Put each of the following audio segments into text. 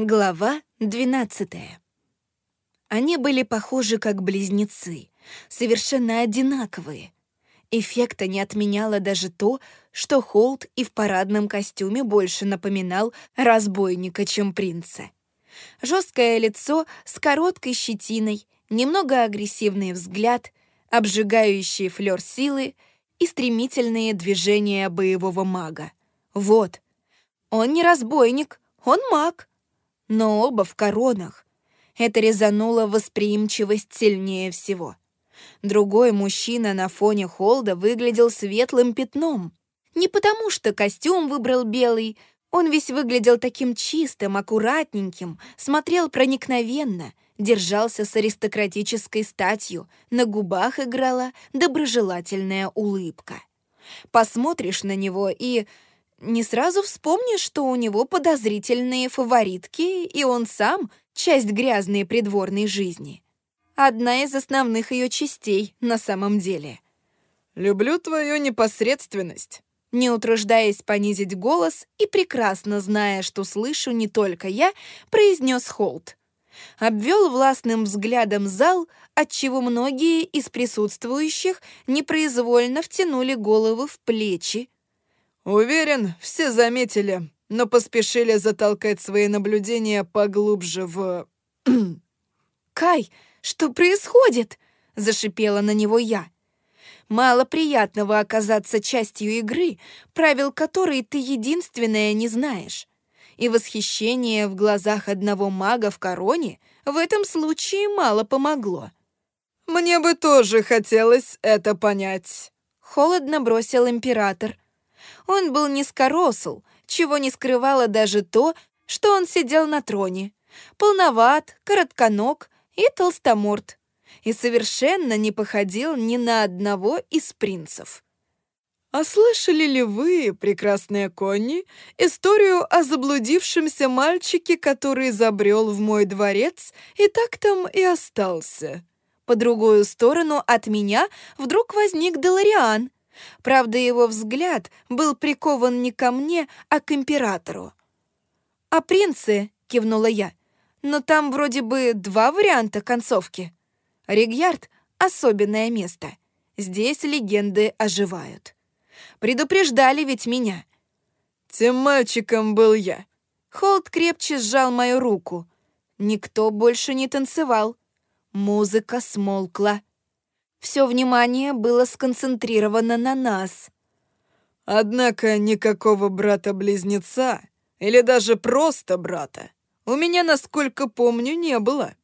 Глава 12 Они были похожи как близнецы, совершенно одинаковые. Эффекта не отменяло даже то, что Холт и в парадном костюме больше напоминал разбойника, чем принца. Жесткое лицо с короткой щетиной, немного агрессивный взгляд, обжигающий флёр силы и стремительные движения боевого мага. Вот. Он не разбойник, он маг. Но оба в коронах. Это резануло восприимчивость сильнее всего. Другой мужчина на фоне Холда выглядел светлым пятном. Не потому, что костюм выбрал белый, он весь выглядел таким чистым, аккуратненьким, смотрел проникновенно, держался с аристократической статью, на губах играла доброжелательная улыбка. Посмотришь на него и не сразу вспомнишь, что у него подозрительные фаворитки, и он сам — часть грязной придворной жизни. Одна из основных ее частей на самом деле. «Люблю твою непосредственность», не утруждаясь понизить голос и прекрасно зная, что слышу не только я, произнес Холт. Обвел властным взглядом зал, отчего многие из присутствующих непроизвольно втянули головы в плечи. «Уверен, все заметили, но поспешили затолкать свои наблюдения поглубже в...» «Кай, что происходит?» — зашипела на него я. Мало приятного оказаться частью игры, правил которой ты единственная не знаешь. И восхищение в глазах одного мага в короне в этом случае мало помогло. «Мне бы тоже хотелось это понять», — холодно бросил император. Он был низкоросл, чего не скрывало даже то, что он сидел на троне. Полноват, коротконог и толстоморд и совершенно не походил ни на одного из принцев. «А слышали ли вы, прекрасная Конни, историю о заблудившемся мальчике, который забрел в мой дворец и так там и остался?» По другую сторону от меня вдруг возник Делариан. Правда, его взгляд был прикован не ко мне, а к императору. «А принцы?» — кивнула я. «Но там вроде бы два варианта концовки». Ригьярд — особенное место. Здесь легенды оживают. Предупреждали ведь меня. Тем мальчиком был я. Холд крепче сжал мою руку. Никто больше не танцевал. Музыка смолкла. Все внимание было сконцентрировано на нас. Однако никакого брата-близнеца или даже просто брата у меня, насколько помню, не было.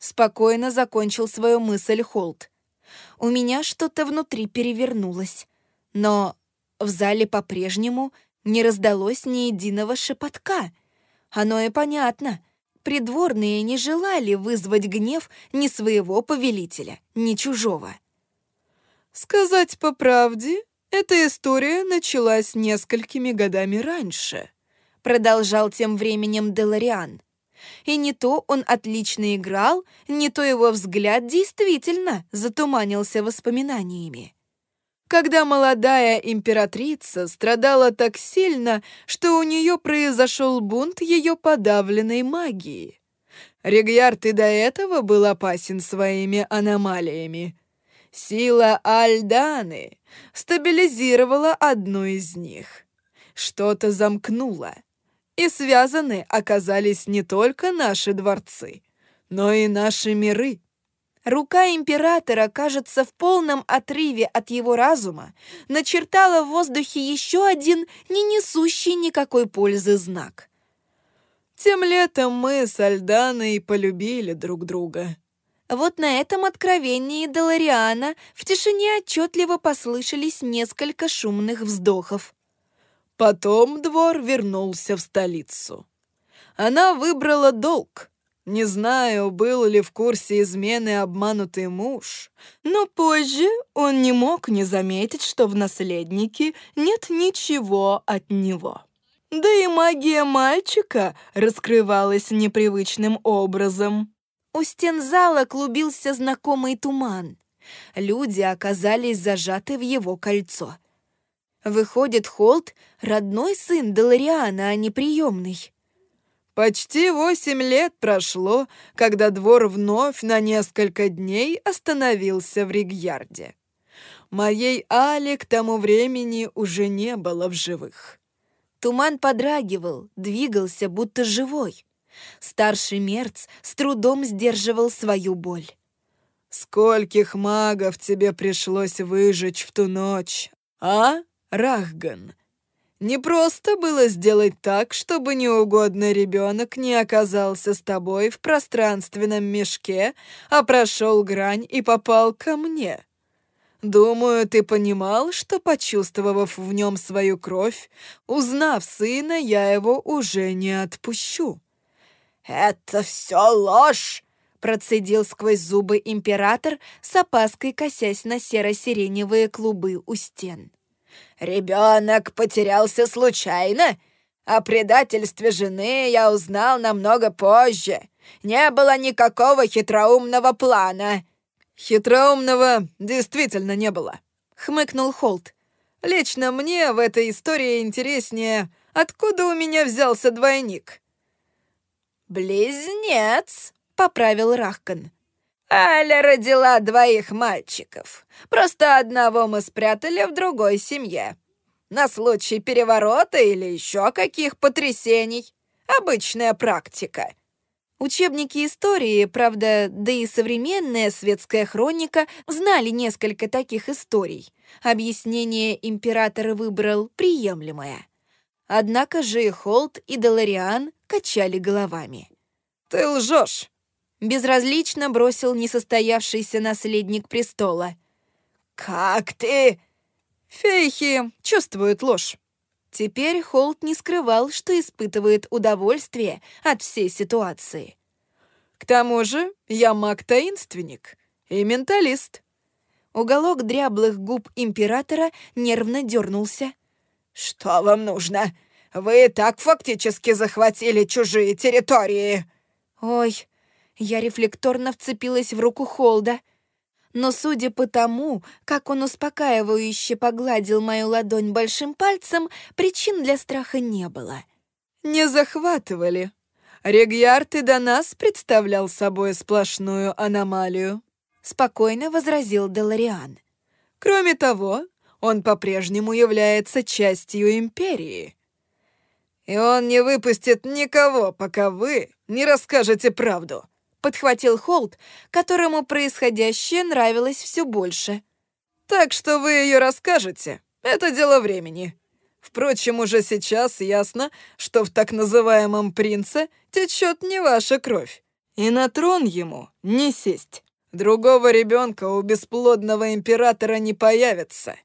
Спокойно закончил свою мысль Холт. У меня что-то внутри перевернулось. Но в зале по-прежнему не раздалось ни единого шепотка. Оно и понятно. Придворные не желали вызвать гнев ни своего повелителя, ни чужого. «Сказать по правде, эта история началась несколькими годами раньше», продолжал тем временем Делариан. И не то он отлично играл, не то его взгляд действительно затуманился воспоминаниями. Когда молодая императрица страдала так сильно, что у нее произошел бунт ее подавленной магии. Регьярд и до этого был опасен своими аномалиями. Сила Альданы стабилизировала одну из них. Что-то замкнуло и связаны оказались не только наши дворцы, но и наши миры. Рука императора, кажется, в полном отрыве от его разума, начертала в воздухе еще один, не несущий никакой пользы знак. Тем летом мы с Альданой полюбили друг друга. Вот на этом откровении Долориана в тишине отчетливо послышались несколько шумных вздохов. Потом двор вернулся в столицу. Она выбрала долг. Не знаю, был ли в курсе измены обманутый муж, но позже он не мог не заметить, что в наследнике нет ничего от него. Да и магия мальчика раскрывалась непривычным образом. У стен зала клубился знакомый туман. Люди оказались зажаты в его кольцо — Выходит, Холт — родной сын Делариана, а не приемный. Почти восемь лет прошло, когда двор вновь на несколько дней остановился в Ригьярде. Моей Али к тому времени уже не было в живых. Туман подрагивал, двигался, будто живой. Старший Мерц с трудом сдерживал свою боль. «Скольких магов тебе пришлось выжечь в ту ночь, а, Рахган?» Не просто было сделать так, чтобы неугодный ребенок не оказался с тобой в пространственном мешке, а прошел грань и попал ко мне. Думаю, ты понимал, что, почувствовав в нем свою кровь, узнав сына, я его уже не отпущу. «Это все ложь!» — процедил сквозь зубы император, с опаской косясь на серо-сиреневые клубы у стен. Ребенок потерялся случайно. О предательстве жены я узнал намного позже. Не было никакого хитроумного плана». «Хитроумного действительно не было», — хмыкнул Холт. «Лично мне в этой истории интереснее, откуда у меня взялся двойник». «Близнец», — поправил Рахкан. Аля родила двоих мальчиков. Просто одного мы спрятали в другой семье. На случай переворота или еще каких потрясений. Обычная практика. Учебники истории, правда, да и современная светская хроника знали несколько таких историй. Объяснение император выбрал приемлемое. Однако же и Холт, и Делариан качали головами. «Ты лжешь!» безразлично бросил несостоявшийся наследник престола. «Как ты?» Фейхи чувствуют ложь. Теперь Холт не скрывал, что испытывает удовольствие от всей ситуации. «К тому же я маг-таинственник и менталист». Уголок дряблых губ императора нервно дернулся. «Что вам нужно? Вы так фактически захватили чужие территории!» «Ой, я рефлекторно вцепилась в руку Холда. Но судя по тому, как он успокаивающе погладил мою ладонь большим пальцем, причин для страха не было. «Не захватывали. Регьярд и до нас представлял собой сплошную аномалию», — спокойно возразил Делариан. «Кроме того, он по-прежнему является частью Империи. И он не выпустит никого, пока вы не расскажете правду», подхватил Холт, которому происходящее нравилось все больше. «Так что вы ее расскажете. Это дело времени. Впрочем, уже сейчас ясно, что в так называемом принце течет не ваша кровь. И на трон ему не сесть. Другого ребенка у бесплодного императора не появится.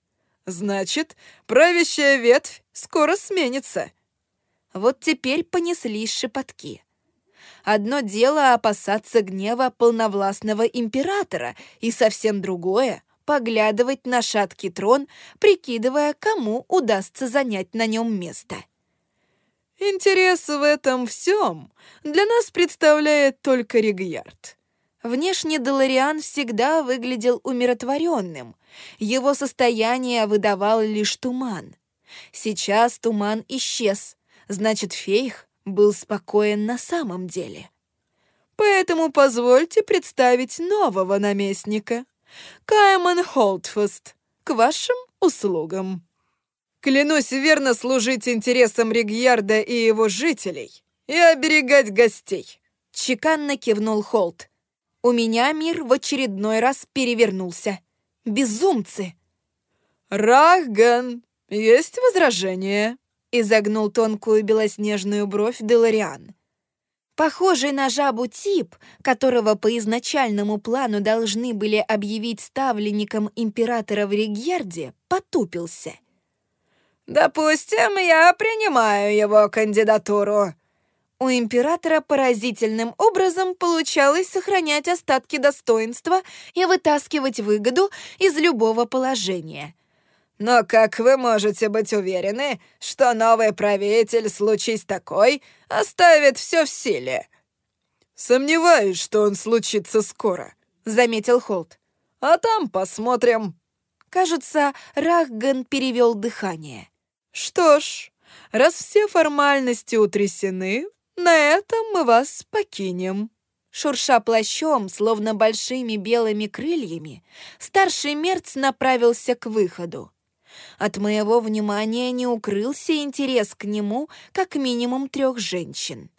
Значит, правящая ветвь скоро сменится». Вот теперь понеслись шепотки. Одно дело опасаться гнева полновластного императора, и совсем другое — поглядывать на шаткий трон, прикидывая, кому удастся занять на нем место. «Интерес в этом всем для нас представляет только Ригьярд». Внешне Делариан всегда выглядел умиротворенным. Его состояние выдавал лишь туман. Сейчас туман исчез, значит, Фейх был спокоен на самом деле. Поэтому позвольте представить нового наместника, Кайман Холтфаст, к вашим услугам. Клянусь верно служить интересам Ригьярда и его жителей и оберегать гостей. Чеканно кивнул Холт. У меня мир в очередной раз перевернулся. Безумцы! Рахган, есть возражения? Изогнул тонкую белоснежную бровь Делариан. Похожий на жабу тип, которого по изначальному плану должны были объявить ставленником императора в Ригьярде, потупился. «Допустим, я принимаю его кандидатуру». У императора поразительным образом получалось сохранять остатки достоинства и вытаскивать выгоду из любого положения. Но как вы можете быть уверены, что новый правитель, случись такой, оставит все в силе?» «Сомневаюсь, что он случится скоро», — заметил Холт. «А там посмотрим». Кажется, Рахган перевел дыхание. «Что ж, раз все формальности утрясены, На этом мы вас покинем». Шурша плащом, словно большими белыми крыльями, старший мерц направился к выходу. От моего внимания не укрылся интерес к нему как минимум трех женщин.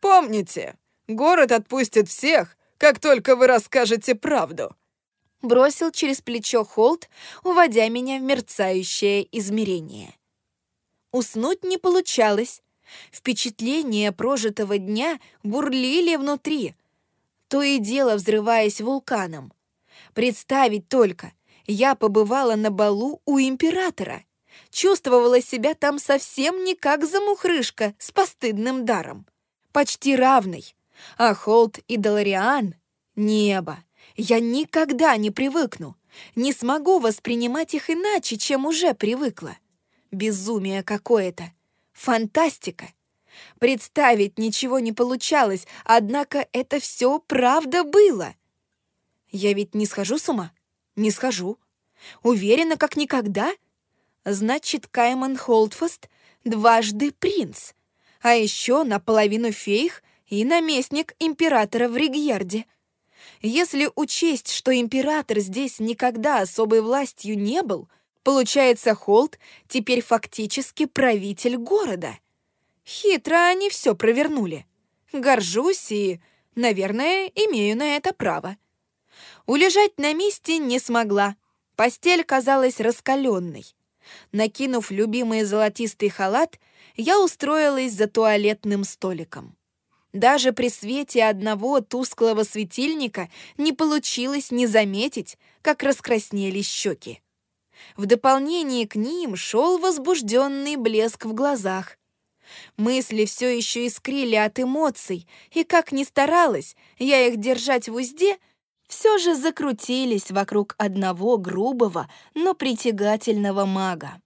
«Помните, город отпустит всех, как только вы расскажете правду», бросил через плечо Холт, уводя меня в мерцающее измерение. Уснуть не получалось. Впечатления прожитого дня бурлили внутри, то и дело взрываясь вулканом. Представить только, я побывала на балу у императора. Чувствовала себя там совсем не как замухрышка с постыдным даром. Почти равной. А Холт и Долориан — небо. Я никогда не привыкну. Не смогу воспринимать их иначе, чем уже привыкла. Безумие какое-то. Фантастика. Представить ничего не получалось, однако это все правда было. Я ведь не схожу с ума? Не схожу. Уверена, как никогда? Значит, Кайман Холдфаст дважды принц. А еще наполовину фейх и наместник императора в Ригьярде. Если учесть, что император здесь никогда особой властью не был, получается, Холд теперь фактически правитель города. Хитро они все провернули. Горжусь и, наверное, имею на это право. Улежать на месте не смогла. Постель казалась раскаленной. Накинув любимый золотистый халат, я устроилась за туалетным столиком. Даже при свете одного тусклого светильника не получилось не заметить, как раскраснелись щеки. В дополнение к ним шел возбужденный блеск в глазах. Мысли все еще искрили от эмоций, и как ни старалась я их держать в узде, все же закрутились вокруг одного грубого, но притягательного мага.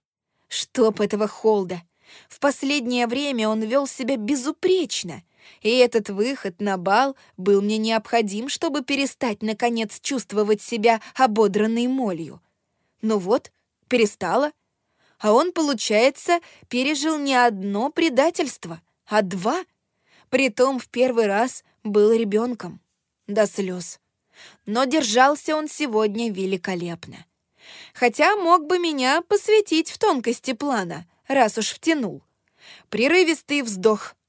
Чтоб этого Холда! В последнее время он вел себя безупречно — и этот выход на бал был мне необходим, чтобы перестать, наконец, чувствовать себя ободранной молью. Ну вот, перестала. А он, получается, пережил не одно предательство, а два. Притом в первый раз был ребенком. До слез. Но держался он сегодня великолепно. Хотя мог бы меня посвятить в тонкости плана, раз уж втянул. Прерывистый вздох —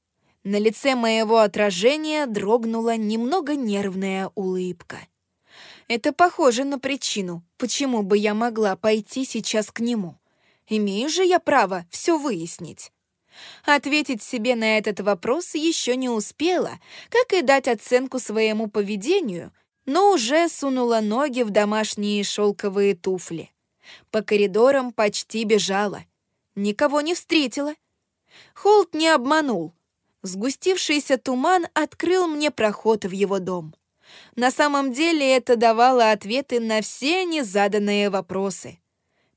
на лице моего отражения дрогнула немного нервная улыбка. Это похоже на причину, почему бы я могла пойти сейчас к нему. Имею же я право все выяснить. Ответить себе на этот вопрос еще не успела, как и дать оценку своему поведению, но уже сунула ноги в домашние шелковые туфли. По коридорам почти бежала. Никого не встретила. Холт не обманул. Сгустившийся туман открыл мне проход в его дом. На самом деле это давало ответы на все незаданные вопросы.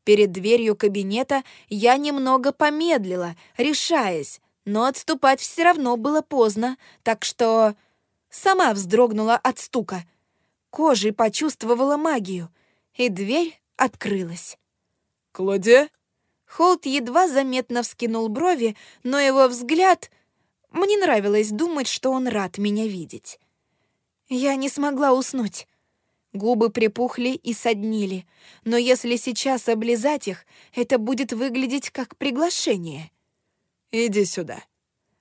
Перед дверью кабинета я немного помедлила, решаясь, но отступать все равно было поздно, так что сама вздрогнула от стука. Кожей почувствовала магию, и дверь открылась. «Клодия?» Холт едва заметно вскинул брови, но его взгляд мне нравилось думать, что он рад меня видеть. Я не смогла уснуть. Губы припухли и соднили, но если сейчас облизать их, это будет выглядеть как приглашение. «Иди сюда».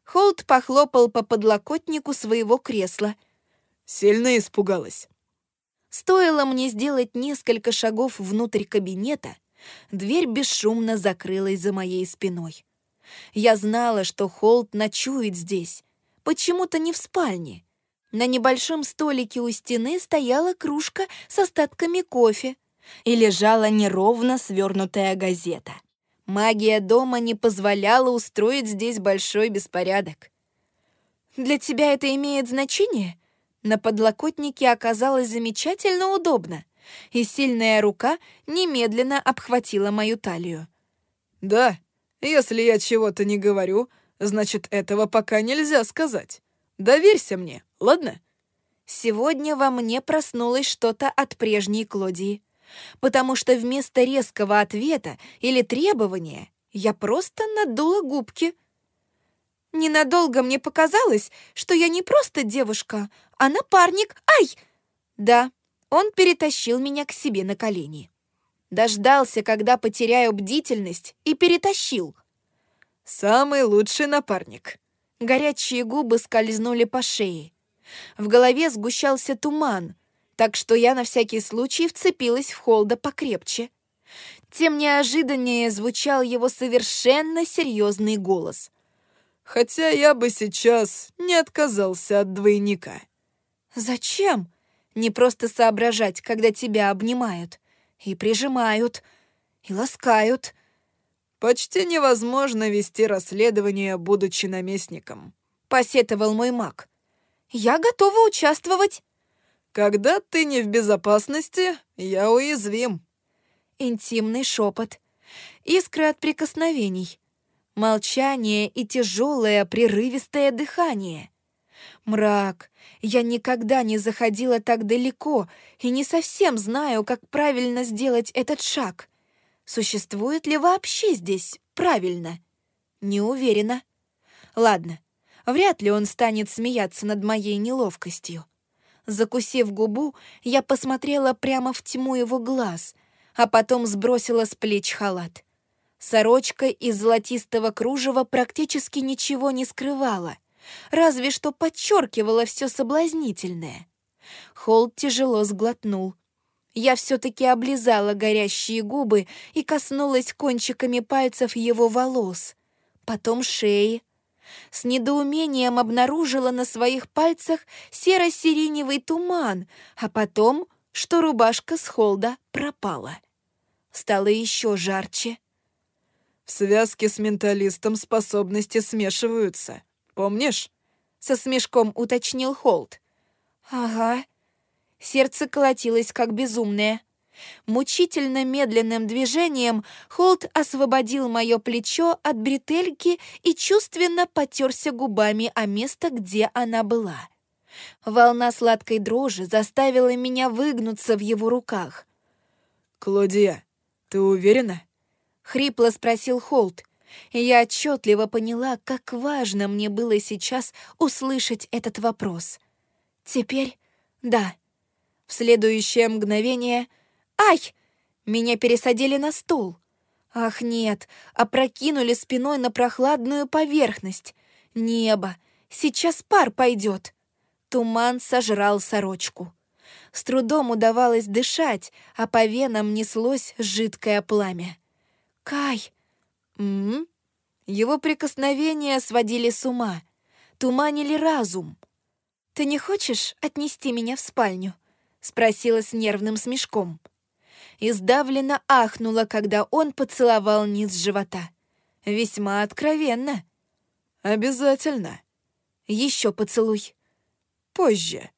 Холт похлопал по подлокотнику своего кресла. Сильно испугалась. Стоило мне сделать несколько шагов внутрь кабинета, дверь бесшумно закрылась за моей спиной. Я знала, что Холт ночует здесь. Почему-то не в спальне. На небольшом столике у стены стояла кружка с остатками кофе и лежала неровно свернутая газета. Магия дома не позволяла устроить здесь большой беспорядок. «Для тебя это имеет значение?» На подлокотнике оказалось замечательно удобно, и сильная рука немедленно обхватила мою талию. «Да», если я чего-то не говорю, значит, этого пока нельзя сказать. Доверься мне, ладно?» Сегодня во мне проснулось что-то от прежней Клодии, потому что вместо резкого ответа или требования я просто надула губки. Ненадолго мне показалось, что я не просто девушка, а напарник. Ай! Да, он перетащил меня к себе на колени. Дождался, когда потеряю бдительность, и перетащил. «Самый лучший напарник». Горячие губы скользнули по шее. В голове сгущался туман, так что я на всякий случай вцепилась в Холда покрепче. Тем неожиданнее звучал его совершенно серьезный голос. «Хотя я бы сейчас не отказался от двойника». «Зачем? Не просто соображать, когда тебя обнимают, и прижимают, и ласкают». «Почти невозможно вести расследование, будучи наместником», — посетовал мой маг. «Я готова участвовать». «Когда ты не в безопасности, я уязвим». Интимный шепот, искры от прикосновений, молчание и тяжелое прерывистое дыхание. Мрак. Я никогда не заходила так далеко и не совсем знаю, как правильно сделать этот шаг. Существует ли вообще здесь правильно? Не уверена. Ладно, вряд ли он станет смеяться над моей неловкостью. Закусив губу, я посмотрела прямо в тьму его глаз, а потом сбросила с плеч халат. Сорочка из золотистого кружева практически ничего не скрывала, разве что подчеркивала все соблазнительное. Холд тяжело сглотнул. Я все-таки облизала горящие губы и коснулась кончиками пальцев его волос, потом шеи, с недоумением обнаружила на своих пальцах серо-сиреневый туман, а потом, что рубашка с холда пропала. Стало еще жарче. «В связке с менталистом способности смешиваются, помнишь?» Со смешком уточнил Холд. «Ага». Сердце колотилось как безумное. Мучительно медленным движением Холт освободил мое плечо от бретельки и чувственно потерся губами о место, где она была. Волна сладкой дрожи заставила меня выгнуться в его руках. «Клодия, ты уверена?» — хрипло спросил Холт. Я отчетливо поняла, как важно мне было сейчас услышать этот вопрос. Теперь да. В следующее мгновение — Ай! Меня пересадили на стул. Ах, нет, опрокинули спиной на прохладную поверхность. Небо. Сейчас пар пойдет. Туман сожрал сорочку. С трудом удавалось дышать, а по венам неслось жидкое пламя. «Кай!» М -м? Его прикосновения сводили с ума, туманили разум. «Ты не хочешь отнести меня в спальню?» — спросила с нервным смешком и ахнула, когда он поцеловал низ живота. Весьма откровенно. «Обязательно». Еще поцелуй. «Позже».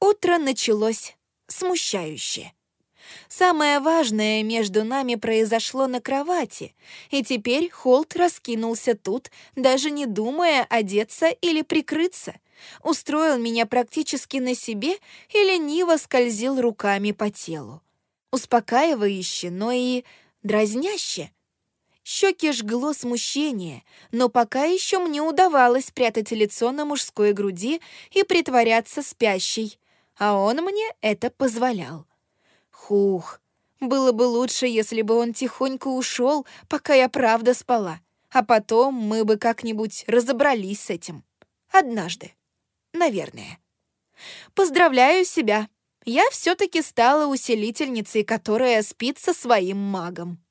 Утро началось смущающе. Самое важное между нами произошло на кровати, и теперь Холт раскинулся тут, даже не думая одеться или прикрыться. Устроил меня практически на себе и лениво скользил руками по телу успокаивающе, но и дразняще. Щеки жгло смущение, но пока еще мне удавалось прятать лицо на мужской груди и притворяться спящей, а он мне это позволял. Хух, было бы лучше, если бы он тихонько ушел, пока я правда спала, а потом мы бы как-нибудь разобрались с этим. Однажды. Наверное. Поздравляю себя я все-таки стала усилительницей, которая спит со своим магом.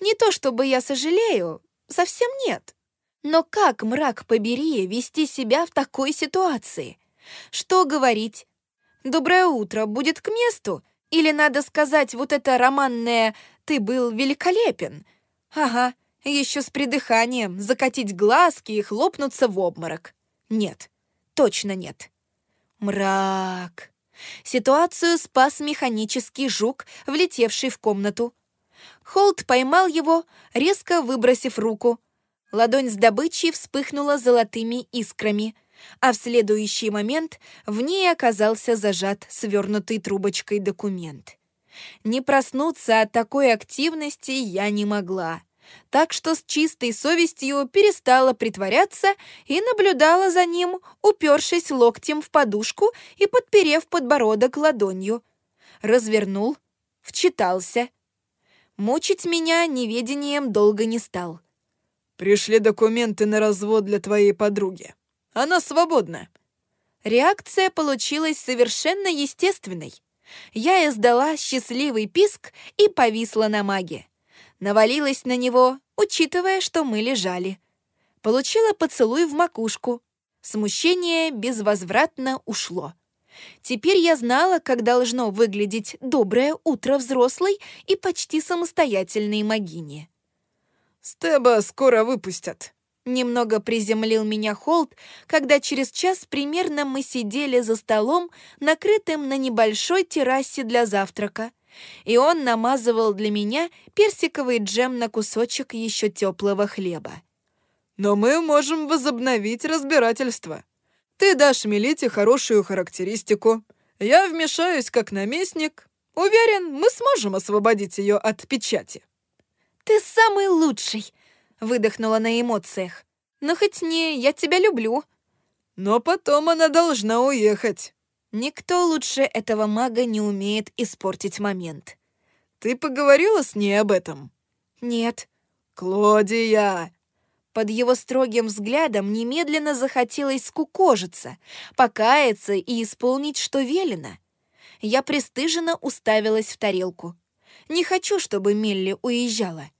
Не то чтобы я сожалею, совсем нет. Но как, мрак побери, вести себя в такой ситуации? Что говорить? «Доброе утро» будет к месту? Или надо сказать вот это романное «ты был великолепен»? Ага, еще с придыханием, закатить глазки и хлопнуться в обморок. Нет, точно нет. Мрак. Ситуацию спас механический жук, влетевший в комнату. Холт поймал его, резко выбросив руку. Ладонь с добычей вспыхнула золотыми искрами, а в следующий момент в ней оказался зажат свернутый трубочкой документ. Не проснуться от такой активности я не могла. так что с чистой совестью перестала притворяться и наблюдала за ним, упершись локтем в подушку и подперев подбородок ладонью. Развернул, вчитался. Мучить меня неведением долго не стал. «Пришли документы на развод для твоей подруги. Она свободна». Реакция получилась совершенно естественной. Я издала счастливый писк и повисла на маге навалилась на него, учитывая, что мы лежали. Получила поцелуй в макушку. Смущение безвозвратно ушло. Теперь я знала, как должно выглядеть доброе утро взрослой и почти самостоятельной могине. «Стеба скоро выпустят», Немного приземлил меня Холт, когда через час примерно мы сидели за столом, накрытым на небольшой террасе для завтрака и он намазывал для меня персиковый джем на кусочек еще теплого хлеба. «Но мы можем возобновить разбирательство. Ты дашь Мелите хорошую характеристику. Я вмешаюсь как наместник. Уверен, мы сможем освободить ее от печати». «Ты самый лучший!» — выдохнула на эмоциях. «Но хоть не я тебя люблю». «Но потом она должна уехать». Никто лучше этого мага не умеет испортить момент. «Ты поговорила с ней об этом?» «Нет». «Клодия!» Под его строгим взглядом немедленно захотелось скукожиться, покаяться и исполнить, что велено. Я пристыженно уставилась в тарелку. Не хочу, чтобы Милли уезжала.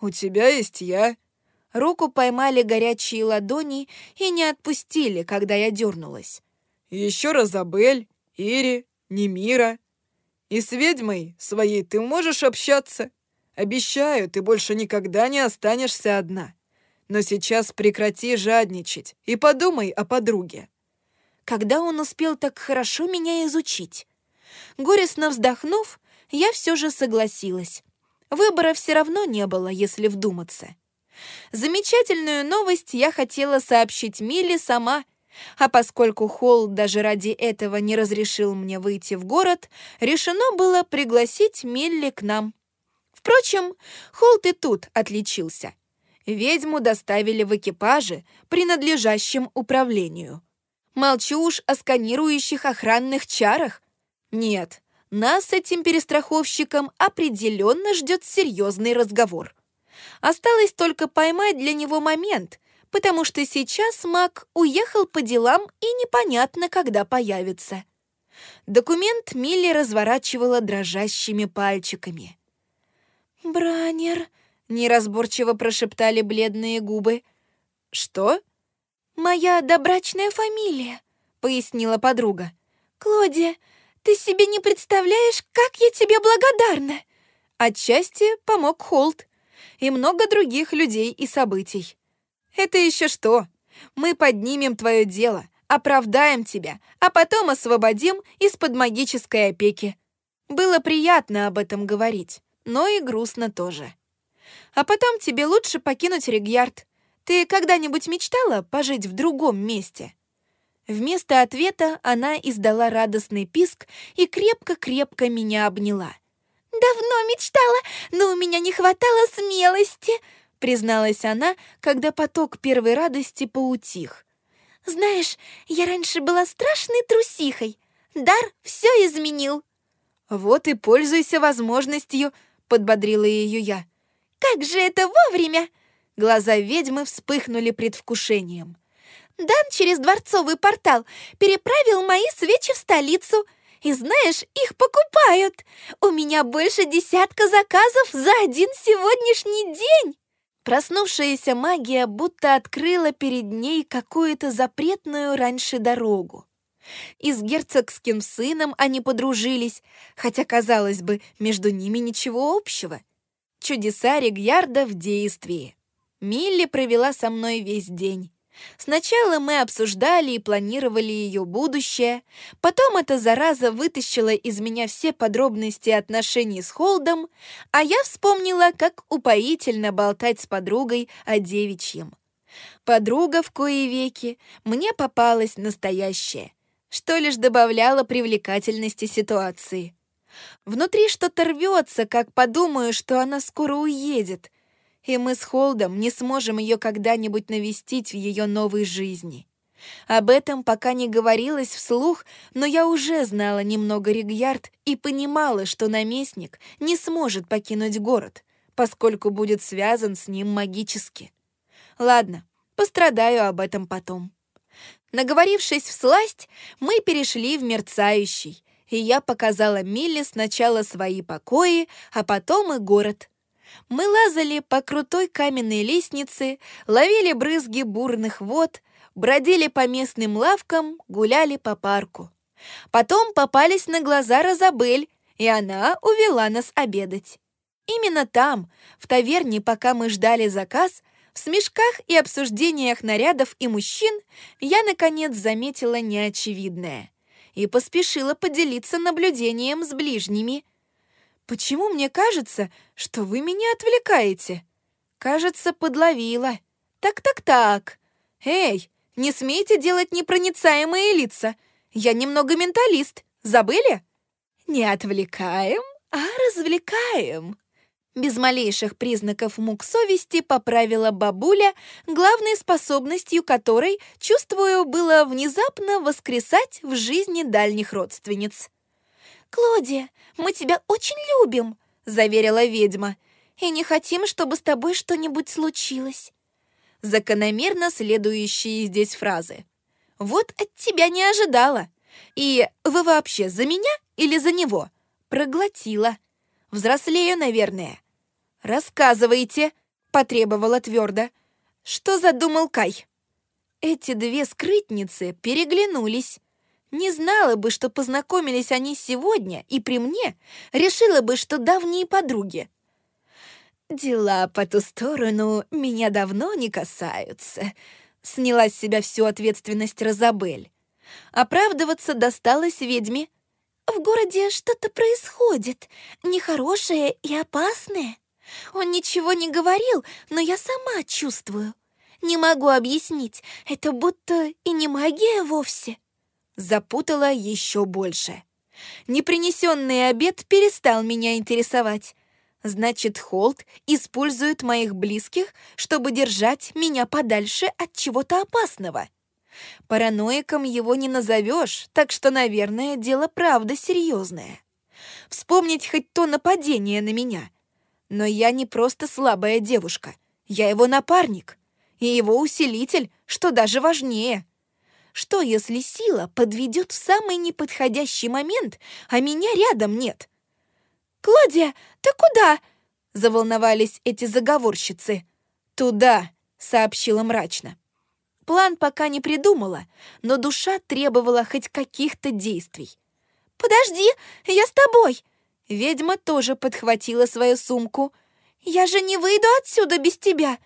«У тебя есть я». Руку поймали горячие ладони и не отпустили, когда я дернулась. Еще Розабель, Ири, Немира. И с ведьмой своей ты можешь общаться. Обещаю, ты больше никогда не останешься одна. Но сейчас прекрати жадничать и подумай о подруге. Когда он успел так хорошо меня изучить? Горестно вздохнув, я все же согласилась. Выбора все равно не было, если вдуматься. Замечательную новость я хотела сообщить Миле сама — а поскольку Холл даже ради этого не разрешил мне выйти в город, решено было пригласить Милли к нам. Впрочем, Холт и тут отличился. Ведьму доставили в экипаже, принадлежащем управлению. Молчу уж о сканирующих охранных чарах. Нет, нас с этим перестраховщиком определенно ждет серьезный разговор. Осталось только поймать для него момент, потому что сейчас маг уехал по делам и непонятно, когда появится. Документ Милли разворачивала дрожащими пальчиками. «Бранер», — неразборчиво прошептали бледные губы. «Что?» «Моя добрачная фамилия», — пояснила подруга. «Клодия, ты себе не представляешь, как я тебе благодарна!» Отчасти помог Холт и много других людей и событий. «Это еще что? Мы поднимем твое дело, оправдаем тебя, а потом освободим из-под магической опеки». Было приятно об этом говорить, но и грустно тоже. А потом тебе лучше покинуть Регьярд. Ты когда-нибудь мечтала пожить в другом месте?» Вместо ответа она издала радостный писк и крепко-крепко меня обняла. «Давно мечтала, но у меня не хватало смелости», призналась она, когда поток первой радости поутих. «Знаешь, я раньше была страшной трусихой. Дар все изменил». «Вот и пользуйся возможностью», — подбодрила ее я. «Как же это вовремя!» Глаза ведьмы вспыхнули предвкушением. «Дан через дворцовый портал переправил мои свечи в столицу. И знаешь, их покупают. У меня больше десятка заказов за один сегодняшний день!» Проснувшаяся магия будто открыла перед ней какую-то запретную раньше дорогу. И с герцогским сыном они подружились, хотя, казалось бы, между ними ничего общего. Чудеса Регьярда в действии. Милли провела со мной весь день. Сначала мы обсуждали и планировали ее будущее, потом эта зараза вытащила из меня все подробности отношений с Холдом, а я вспомнила, как упоительно болтать с подругой о девичьем. Подруга в кои веки мне попалась настоящая, что лишь добавляло привлекательности ситуации. Внутри что-то рвется, как подумаю, что она скоро уедет. И мы с Холдом не сможем ее когда-нибудь навестить в ее новой жизни. Об этом пока не говорилось вслух, но я уже знала немного Ригьярд и понимала, что наместник не сможет покинуть город, поскольку будет связан с ним магически. Ладно, пострадаю об этом потом. Наговорившись в сласть, мы перешли в мерцающий, и я показала Милле сначала свои покои, а потом и город. Мы лазали по крутой каменной лестнице, ловили брызги бурных вод, бродили по местным лавкам, гуляли по парку. Потом попались на глаза Розабель, и она увела нас обедать. Именно там, в таверне, пока мы ждали заказ, в смешках и обсуждениях нарядов и мужчин я, наконец, заметила неочевидное и поспешила поделиться наблюдением с ближними. «Почему мне кажется, что вы меня отвлекаете?» «Кажется, подловила. Так-так-так. Эй, не смейте делать непроницаемые лица. Я немного менталист. Забыли?» «Не отвлекаем, а развлекаем», без малейших признаков мук совести поправила бабуля, главной способностью которой, чувствую, было внезапно воскресать в жизни дальних родственниц. «Клодия, мы тебя очень любим», — заверила ведьма, «и не хотим, чтобы с тобой что-нибудь случилось». Закономерно следующие здесь фразы. «Вот от тебя не ожидала». И «Вы вообще за меня или за него?» Проглотила. Взрослею, наверное. «Рассказывайте», — потребовала твердо. «Что задумал Кай?» Эти две скрытницы переглянулись. Не знала бы, что познакомились они сегодня, и при мне решила бы, что давние подруги. «Дела по ту сторону меня давно не касаются», — сняла с себя всю ответственность Розабель. Оправдываться досталось ведьме. «В городе что-то происходит, нехорошее и опасное». Он ничего не говорил, но я сама чувствую. Не могу объяснить, это будто и не магия вовсе. Запутала еще больше. Непринесенный обед перестал меня интересовать. Значит, Холт использует моих близких, чтобы держать меня подальше от чего-то опасного. Параноиком его не назовешь, так что, наверное, дело правда серьезное. Вспомнить хоть то нападение на меня — но я не просто слабая девушка. Я его напарник. И его усилитель, что даже важнее. Что, если сила подведет в самый неподходящий момент, а меня рядом нет? «Клодия, ты куда?» — заволновались эти заговорщицы. «Туда», — сообщила мрачно. План пока не придумала, но душа требовала хоть каких-то действий. «Подожди, я с тобой!» Ведьма тоже подхватила свою сумку. «Я же не выйду отсюда без тебя!»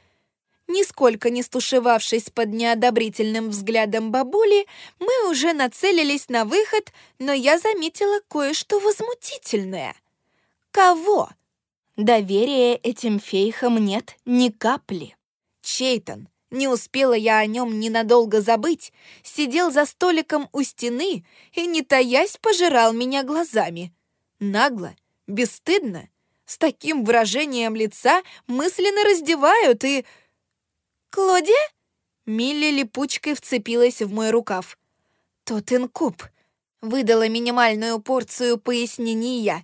Нисколько не стушевавшись под неодобрительным взглядом бабули, мы уже нацелились на выход, но я заметила кое-что возмутительное. Кого? Доверия этим фейхам нет ни капли. Чейтон, не успела я о нем ненадолго забыть, сидел за столиком у стены и, не таясь, пожирал меня глазами. Нагло, бесстыдно, с таким выражением лица мысленно раздевают и... «Клодия?» Милли липучкой вцепилась в мой рукав. «Тот инкуб», — выдала минимальную порцию пояснений я.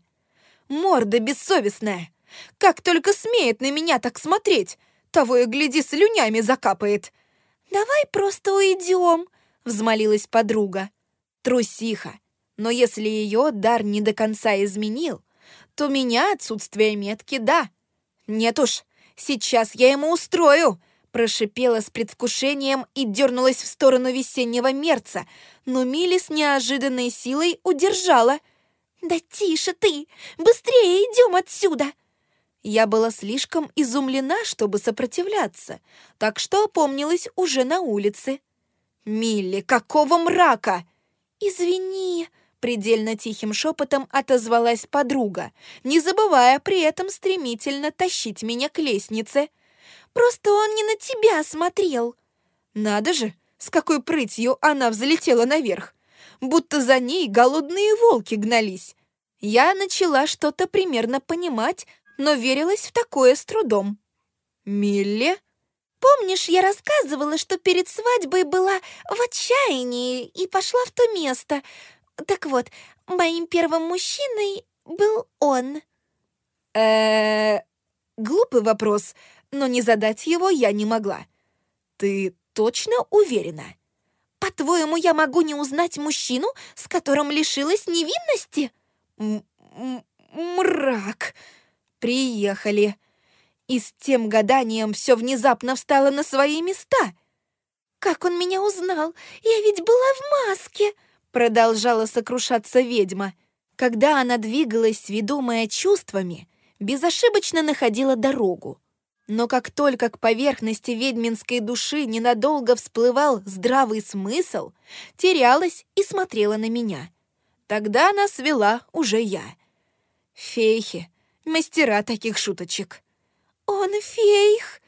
«Морда бессовестная! Как только смеет на меня так смотреть! Того и гляди, слюнями закапает!» «Давай просто уйдем», — взмолилась подруга. Трусиха, но если ее дар не до конца изменил, то меня отсутствие метки — да. Нет уж, сейчас я ему устрою, прошипела с предвкушением и дернулась в сторону весеннего мерца, но Милли с неожиданной силой удержала. «Да тише ты! Быстрее идем отсюда!» Я была слишком изумлена, чтобы сопротивляться, так что опомнилась уже на улице. «Милли, какого мрака?» «Извини», Предельно тихим шепотом отозвалась подруга, не забывая при этом стремительно тащить меня к лестнице. «Просто он не на тебя смотрел!» Надо же, с какой прытью она взлетела наверх! Будто за ней голодные волки гнались. Я начала что-то примерно понимать, но верилась в такое с трудом. «Милли?» «Помнишь, я рассказывала, что перед свадьбой была в отчаянии и пошла в то место? Так вот, моим первым мужчиной был он». э Глупый вопрос, но не задать его я не могла. Ты точно уверена? По-твоему, я могу не узнать мужчину, с которым лишилась невинности? Мрак. Приехали. И с тем гаданием все внезапно встало на свои места. Как он меня узнал? Я ведь была в маске, продолжала сокрушаться ведьма. Когда она двигалась, ведомая чувствами, безошибочно находила дорогу. Но как только к поверхности ведьминской души ненадолго всплывал здравый смысл, терялась и смотрела на меня. Тогда она свела уже я. Фейхи, мастера таких шуточек. «Он фейх!»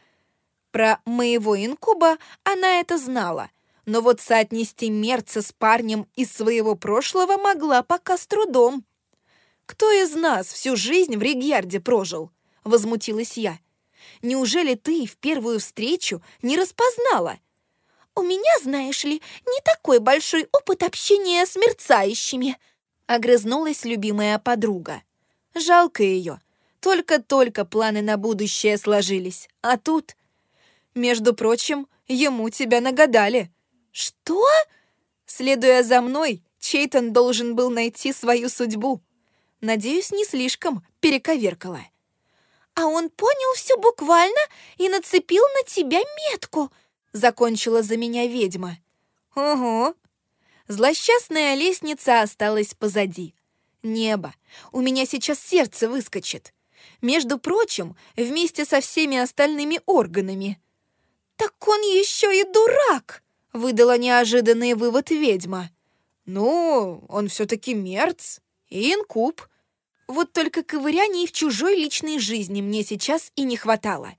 Про моего инкуба она это знала, но вот соотнести мерца с парнем из своего прошлого могла пока с трудом. «Кто из нас всю жизнь в Ригьярде прожил?» — возмутилась я. «Неужели ты в первую встречу не распознала?» «У меня, знаешь ли, не такой большой опыт общения с мерцающими», — огрызнулась любимая подруга. «Жалко ее. Только-только планы на будущее сложились. А тут...» «Между прочим, ему тебя нагадали». «Что?» Следуя за мной, Чейтон должен был найти свою судьбу. Надеюсь, не слишком перековеркала. «А он понял все буквально и нацепил на тебя метку», — закончила за меня ведьма. «Ого!» Злосчастная лестница осталась позади. Небо. У меня сейчас сердце выскочит. Между прочим, вместе со всеми остальными органами. «Так он еще и дурак!» — выдала неожиданный вывод ведьма. «Ну, он все-таки мерц и инкуб. Вот только ковыряний в чужой личной жизни мне сейчас и не хватало.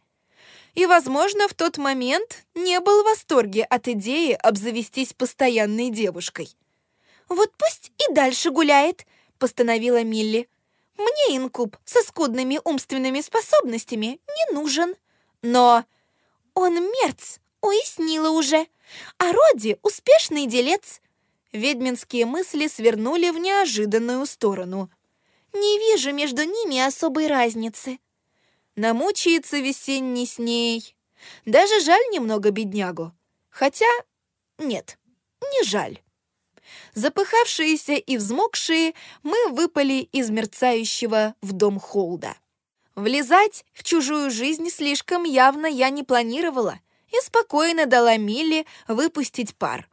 И, возможно, в тот момент не был в восторге от идеи обзавестись постоянной девушкой. «Вот пусть и дальше гуляет», — постановила Милли. «Мне инкуб со скудными умственными способностями не нужен. Но он мерц, уяснила уже. А Роди — успешный делец». Ведьминские мысли свернули в неожиданную сторону — не вижу между ними особой разницы. Намучается весенний с ней. Даже жаль немного беднягу. Хотя нет, не жаль. Запыхавшиеся и взмокшие, мы выпали из мерцающего в дом Холда. Влезать в чужую жизнь слишком явно я не планировала и спокойно дала Милли выпустить пар.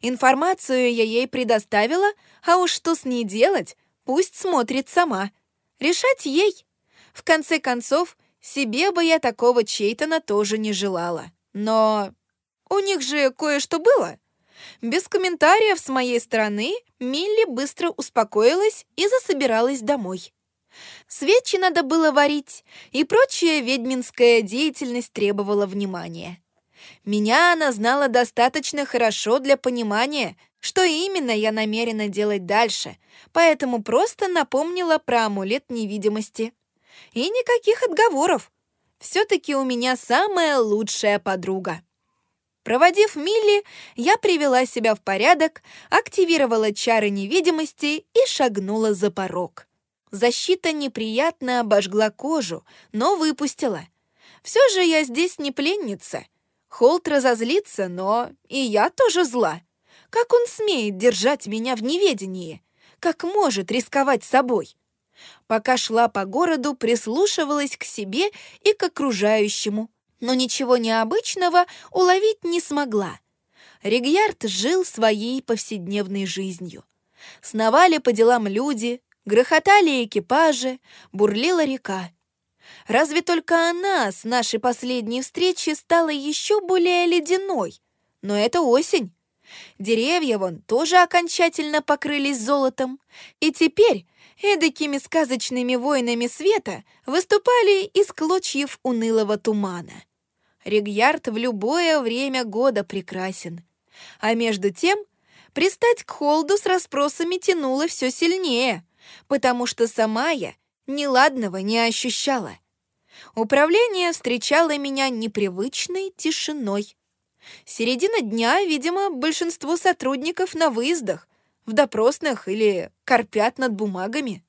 Информацию я ей предоставила, а уж что с ней делать, Пусть смотрит сама. Решать ей. В конце концов, себе бы я такого Чейтона тоже не желала. Но у них же кое-что было. Без комментариев с моей стороны Милли быстро успокоилась и засобиралась домой. Свечи надо было варить, и прочая ведьминская деятельность требовала внимания. Меня она знала достаточно хорошо для понимания, что именно я намерена делать дальше, поэтому просто напомнила про амулет невидимости. И никаких отговоров. Все-таки у меня самая лучшая подруга. Проводив Милли, я привела себя в порядок, активировала чары невидимости и шагнула за порог. Защита неприятно обожгла кожу, но выпустила. Все же я здесь не пленница. Холт разозлится, но и я тоже зла. Как он смеет держать меня в неведении? Как может рисковать собой? Пока шла по городу, прислушивалась к себе и к окружающему, но ничего необычного уловить не смогла. Ригьярд жил своей повседневной жизнью. Сновали по делам люди, грохотали экипажи, бурлила река. Разве только она с нашей последней встречи стала еще более ледяной. Но это осень, Деревья вон тоже окончательно покрылись золотом, и теперь эдакими сказочными воинами света выступали из клочьев унылого тумана. Регьярд в любое время года прекрасен. А между тем пристать к Холду с расспросами тянуло все сильнее, потому что сама я неладного не ощущала. Управление встречало меня непривычной тишиной. Середина дня, видимо, большинство сотрудников на выездах, в допросных или корпят над бумагами.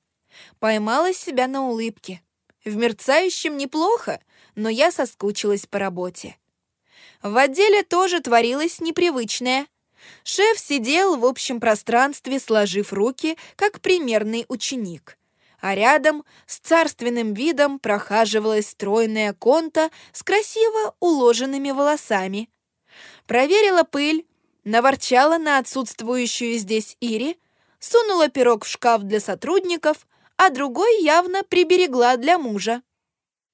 Поймала себя на улыбке. В мерцающем неплохо, но я соскучилась по работе. В отделе тоже творилось непривычное. Шеф сидел в общем пространстве, сложив руки, как примерный ученик. А рядом с царственным видом прохаживалась стройная конта с красиво уложенными волосами. Проверила пыль, наворчала на отсутствующую здесь Ири, сунула пирог в шкаф для сотрудников, а другой явно приберегла для мужа.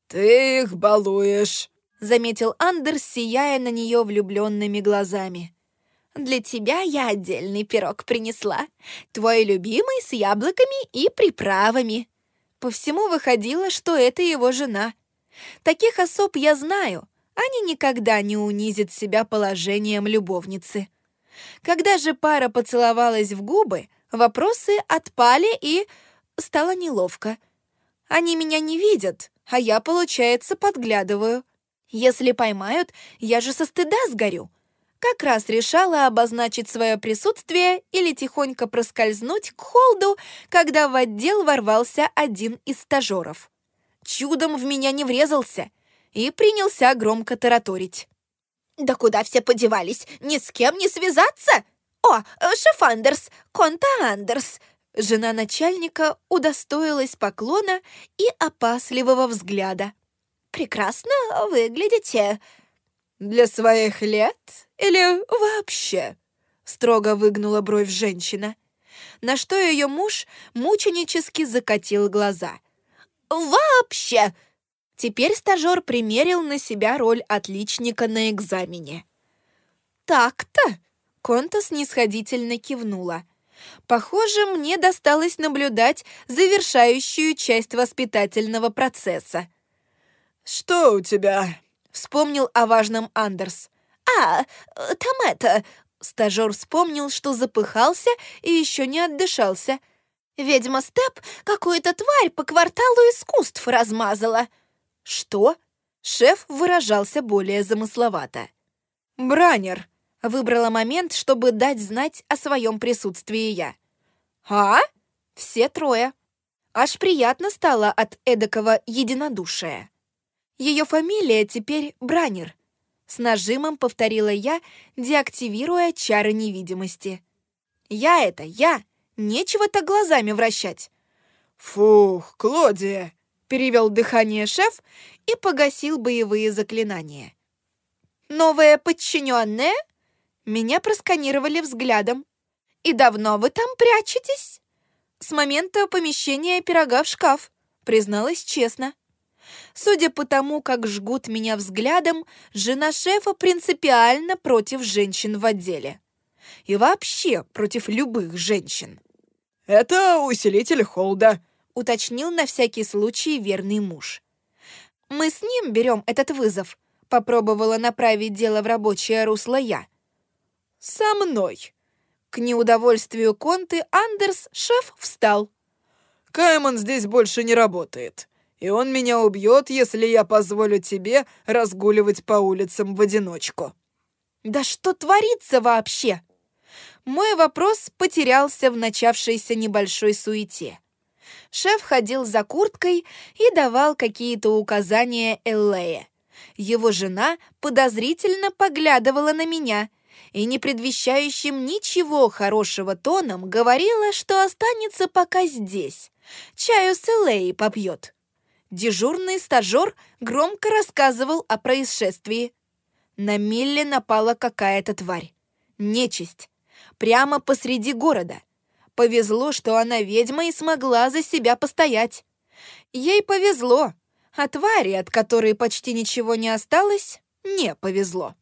«Ты их балуешь», — заметил Андерс, сияя на нее влюбленными глазами. «Для тебя я отдельный пирог принесла. Твой любимый с яблоками и приправами». По всему выходило, что это его жена. Таких особ я знаю. Они никогда не унизят себя положением любовницы. Когда же пара поцеловалась в губы, вопросы отпали и... стало неловко. Они меня не видят, а я, получается, подглядываю. Если поймают, я же со стыда сгорю. Как раз решала обозначить свое присутствие или тихонько проскользнуть к холду, когда в отдел ворвался один из стажеров. Чудом в меня не врезался и принялся громко тараторить. «Да куда все подевались? Ни с кем не связаться? О, шеф Андерс, Конта Андерс!» Жена начальника удостоилась поклона и опасливого взгляда. «Прекрасно выглядите». «Для своих лет или вообще?» Строго выгнула бровь женщина, на что ее муж мученически закатил глаза. «Вообще!» Теперь стажер примерил на себя роль отличника на экзамене. «Так-то!» — Конта снисходительно кивнула. «Похоже, мне досталось наблюдать завершающую часть воспитательного процесса». «Что у тебя?» — вспомнил о важном Андерс. «А, там это...» Стажер вспомнил, что запыхался и еще не отдышался. «Ведьма Степ какую-то тварь по кварталу искусств размазала». «Что?» Шеф выражался более замысловато. «Бранер!» — выбрала момент, чтобы дать знать о своем присутствии я. «А?» Все трое. Аж приятно стало от эдакого единодушия. Ее фамилия теперь Бранер. С нажимом повторила я, деактивируя чары невидимости. «Я это, я! Нечего так глазами вращать!» «Фух, Клодия!» Перевел дыхание шеф и погасил боевые заклинания. «Новая подчиненная?» Меня просканировали взглядом. «И давно вы там прячетесь?» «С момента помещения пирога в шкаф», призналась честно. Судя по тому, как жгут меня взглядом, жена шефа принципиально против женщин в отделе. И вообще против любых женщин. «Это усилитель холда», — уточнил на всякий случай верный муж. «Мы с ним берем этот вызов», — попробовала направить дело в рабочее русло я. «Со мной». К неудовольствию Конты Андерс шеф встал. «Кайман здесь больше не работает, и он меня убьет, если я позволю тебе разгуливать по улицам в одиночку». «Да что творится вообще?» Мой вопрос потерялся в начавшейся небольшой суете. Шеф ходил за курткой и давал какие-то указания Эллее. Его жена подозрительно поглядывала на меня и, не предвещающим ничего хорошего тоном, говорила, что останется пока здесь. Чаю с Эллеей попьет. Дежурный стажер громко рассказывал о происшествии. На Милле напала какая-то тварь. Нечисть. Прямо посреди города. Повезло, что она ведьма и смогла за себя постоять. Ей повезло, а твари, от которой почти ничего не осталось, не повезло.